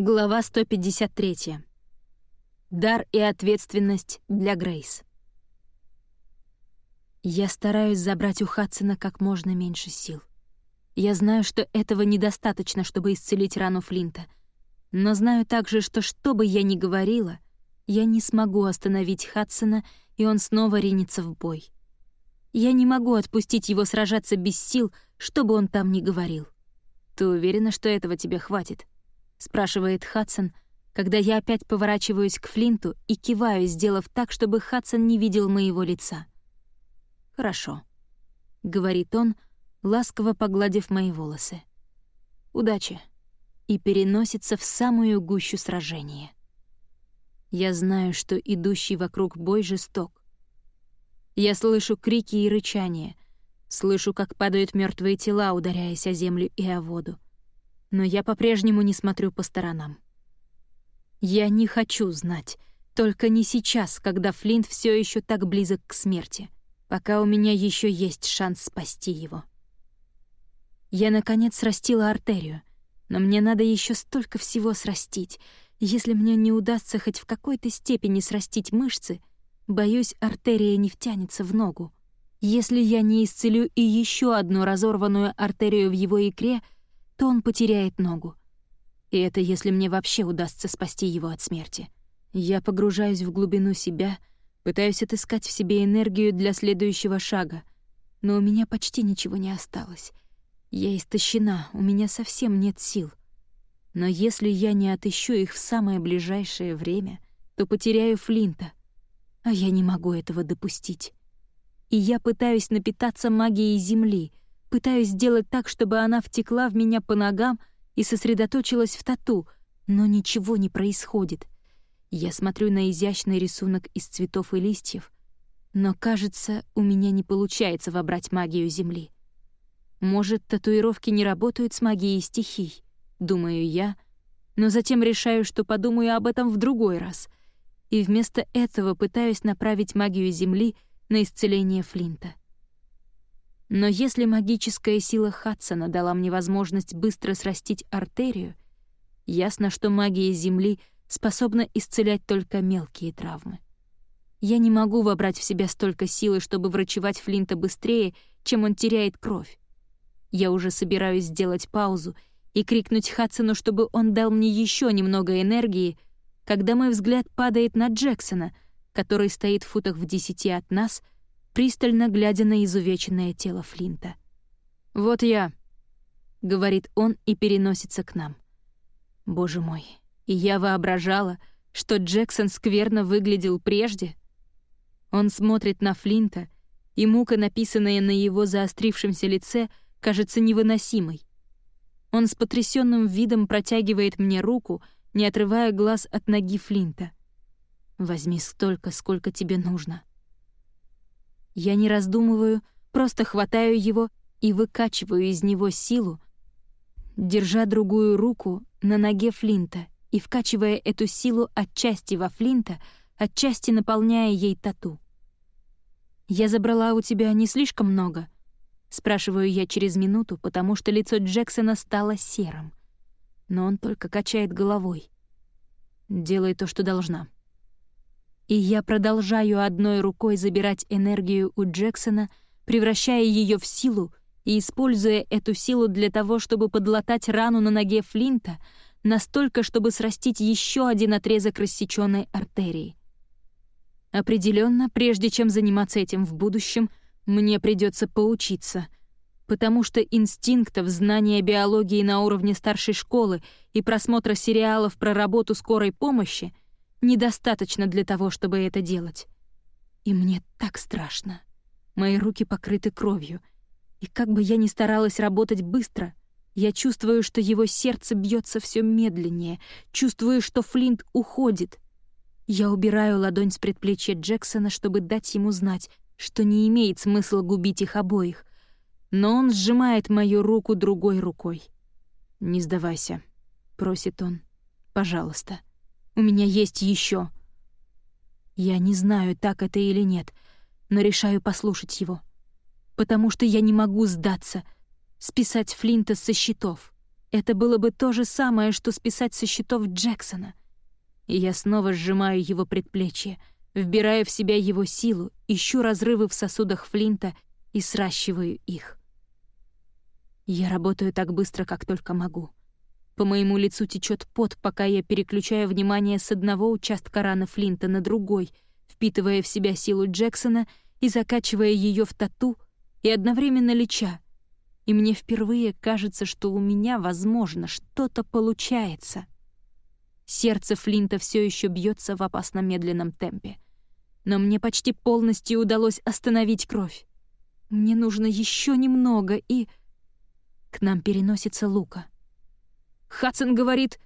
Глава 153. Дар и ответственность для Грейс. Я стараюсь забрать у Хадсона как можно меньше сил. Я знаю, что этого недостаточно, чтобы исцелить рану Флинта. Но знаю также, что что бы я ни говорила, я не смогу остановить Хадсона, и он снова ринется в бой. Я не могу отпустить его сражаться без сил, что бы он там ни говорил. «Ты уверена, что этого тебе хватит?» — спрашивает Хадсон, когда я опять поворачиваюсь к Флинту и киваю, сделав так, чтобы Хадсон не видел моего лица. «Хорошо», — говорит он, ласково погладив мои волосы. «Удачи!» и переносится в самую гущу сражения. Я знаю, что идущий вокруг бой жесток. Я слышу крики и рычания, слышу, как падают мертвые тела, ударяясь о землю и о воду но я по-прежнему не смотрю по сторонам. Я не хочу знать, только не сейчас, когда Флинт все еще так близок к смерти, пока у меня еще есть шанс спасти его. Я, наконец, срастила артерию, но мне надо еще столько всего срастить. Если мне не удастся хоть в какой-то степени срастить мышцы, боюсь, артерия не втянется в ногу. Если я не исцелю и еще одну разорванную артерию в его икре — то он потеряет ногу. И это если мне вообще удастся спасти его от смерти. Я погружаюсь в глубину себя, пытаюсь отыскать в себе энергию для следующего шага, но у меня почти ничего не осталось. Я истощена, у меня совсем нет сил. Но если я не отыщу их в самое ближайшее время, то потеряю Флинта, а я не могу этого допустить. И я пытаюсь напитаться магией Земли — Пытаюсь сделать так, чтобы она втекла в меня по ногам и сосредоточилась в тату, но ничего не происходит. Я смотрю на изящный рисунок из цветов и листьев, но, кажется, у меня не получается вобрать магию Земли. Может, татуировки не работают с магией стихий, думаю я, но затем решаю, что подумаю об этом в другой раз, и вместо этого пытаюсь направить магию Земли на исцеление Флинта. Но если магическая сила Хадсона дала мне возможность быстро срастить артерию, ясно, что магия Земли способна исцелять только мелкие травмы. Я не могу вобрать в себя столько силы, чтобы врачевать Флинта быстрее, чем он теряет кровь. Я уже собираюсь сделать паузу и крикнуть Хадсону, чтобы он дал мне еще немного энергии, когда мой взгляд падает на Джексона, который стоит в футах в десяти от нас — пристально глядя на изувеченное тело Флинта. «Вот я», — говорит он и переносится к нам. Боже мой, и я воображала, что Джексон скверно выглядел прежде. Он смотрит на Флинта, и мука, написанная на его заострившемся лице, кажется невыносимой. Он с потрясенным видом протягивает мне руку, не отрывая глаз от ноги Флинта. «Возьми столько, сколько тебе нужно», я не раздумываю, просто хватаю его и выкачиваю из него силу, держа другую руку на ноге Флинта и вкачивая эту силу отчасти во Флинта, отчасти наполняя ей тату. «Я забрала у тебя не слишком много?» — спрашиваю я через минуту, потому что лицо Джексона стало серым. Но он только качает головой. «Делай то, что должна», и я продолжаю одной рукой забирать энергию у Джексона, превращая ее в силу и используя эту силу для того, чтобы подлатать рану на ноге Флинта настолько, чтобы срастить еще один отрезок рассеченной артерии. Определенно, прежде чем заниматься этим в будущем, мне придется поучиться, потому что инстинктов, знания биологии на уровне старшей школы и просмотра сериалов про работу скорой помощи — недостаточно для того, чтобы это делать. И мне так страшно. Мои руки покрыты кровью. И как бы я ни старалась работать быстро, я чувствую, что его сердце бьется все медленнее, чувствую, что Флинт уходит. Я убираю ладонь с предплечья Джексона, чтобы дать ему знать, что не имеет смысла губить их обоих. Но он сжимает мою руку другой рукой. «Не сдавайся», — просит он. «Пожалуйста». У меня есть еще. Я не знаю, так это или нет, но решаю послушать его. Потому что я не могу сдаться, списать Флинта со счетов. это было бы то же самое, что списать со счетов Джексона. И я снова сжимаю его предплечье, вбираю в себя его силу, ищу разрывы в сосудах Флинта и сращиваю их. Я работаю так быстро, как только могу. По моему лицу течет пот, пока я переключаю внимание с одного участка раны Флинта на другой, впитывая в себя силу Джексона и закачивая ее в тату, и одновременно леча. И мне впервые кажется, что у меня, возможно, что-то получается. Сердце Флинта все еще бьется в опасно медленном темпе. Но мне почти полностью удалось остановить кровь. Мне нужно еще немного, и... К нам переносится Лука. Хадсон говорит...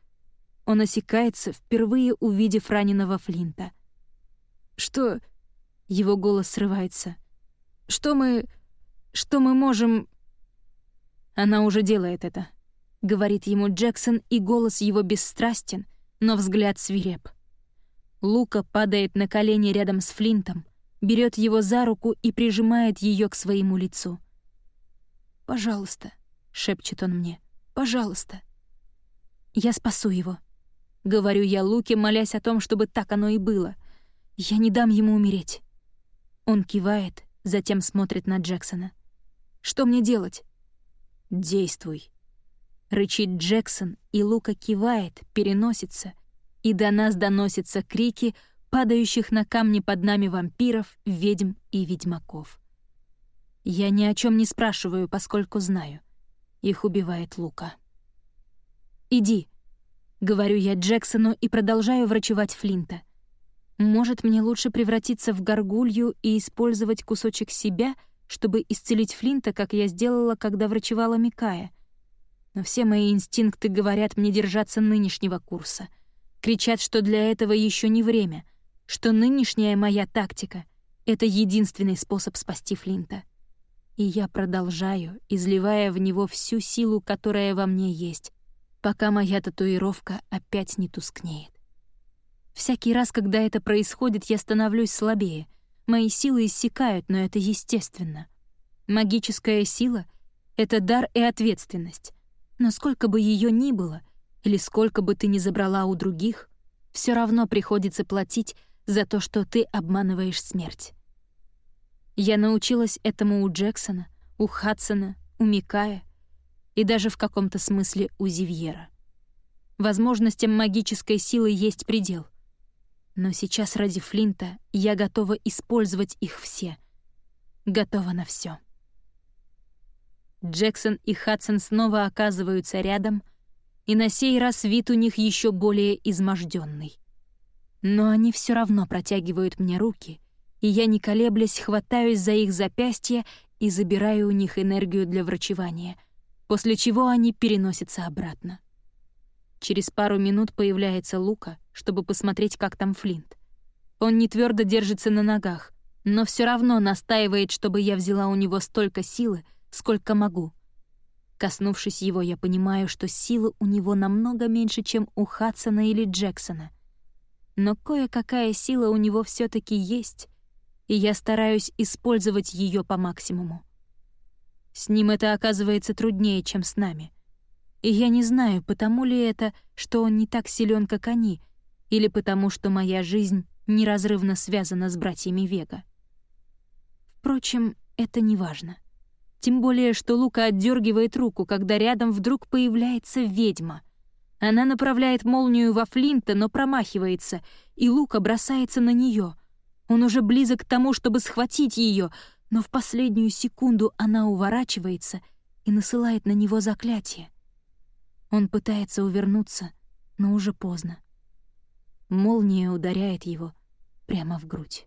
Он осекается, впервые увидев раненого Флинта. «Что...» — его голос срывается. «Что мы... что мы можем...» «Она уже делает это», — говорит ему Джексон, и голос его бесстрастен, но взгляд свиреп. Лука падает на колени рядом с Флинтом, берет его за руку и прижимает ее к своему лицу. «Пожалуйста», — шепчет он мне, — «пожалуйста». «Я спасу его», — говорю я Луке, молясь о том, чтобы так оно и было. «Я не дам ему умереть». Он кивает, затем смотрит на Джексона. «Что мне делать?» «Действуй», — рычит Джексон, и Лука кивает, переносится, и до нас доносятся крики падающих на камни под нами вампиров, ведьм и ведьмаков. Я ни о чем не спрашиваю, поскольку знаю. Их убивает Лука. «Иди», — говорю я Джексону и продолжаю врачевать Флинта. «Может, мне лучше превратиться в горгулью и использовать кусочек себя, чтобы исцелить Флинта, как я сделала, когда врачевала Микая. Но все мои инстинкты говорят мне держаться нынешнего курса. Кричат, что для этого еще не время, что нынешняя моя тактика — это единственный способ спасти Флинта. И я продолжаю, изливая в него всю силу, которая во мне есть, пока моя татуировка опять не тускнеет. Всякий раз, когда это происходит, я становлюсь слабее. Мои силы иссякают, но это естественно. Магическая сила — это дар и ответственность. Но сколько бы ее ни было, или сколько бы ты ни забрала у других, все равно приходится платить за то, что ты обманываешь смерть. Я научилась этому у Джексона, у Хадсона, у Микая — и даже в каком-то смысле у Зивьера. Возможностям магической силы есть предел. Но сейчас ради Флинта я готова использовать их все. Готова на все. Джексон и Хадсон снова оказываются рядом, и на сей раз вид у них еще более изможденный. Но они все равно протягивают мне руки, и я, не колеблясь, хватаюсь за их запястья и забираю у них энергию для врачевания — после чего они переносятся обратно. Через пару минут появляется Лука, чтобы посмотреть, как там Флинт. Он не твердо держится на ногах, но все равно настаивает, чтобы я взяла у него столько силы, сколько могу. Коснувшись его, я понимаю, что силы у него намного меньше, чем у Хадсона или Джексона. Но кое-какая сила у него все таки есть, и я стараюсь использовать ее по максимуму. С ним это оказывается труднее, чем с нами. И я не знаю, потому ли это, что он не так силен, как они, или потому что моя жизнь неразрывно связана с братьями Вега. Впрочем, это не важно. Тем более, что Лука отдергивает руку, когда рядом вдруг появляется ведьма. Она направляет молнию во Флинта, но промахивается, и Лука бросается на нее. Он уже близок к тому, чтобы схватить ее, но в последнюю секунду она уворачивается и насылает на него заклятие. Он пытается увернуться, но уже поздно. Молния ударяет его прямо в грудь.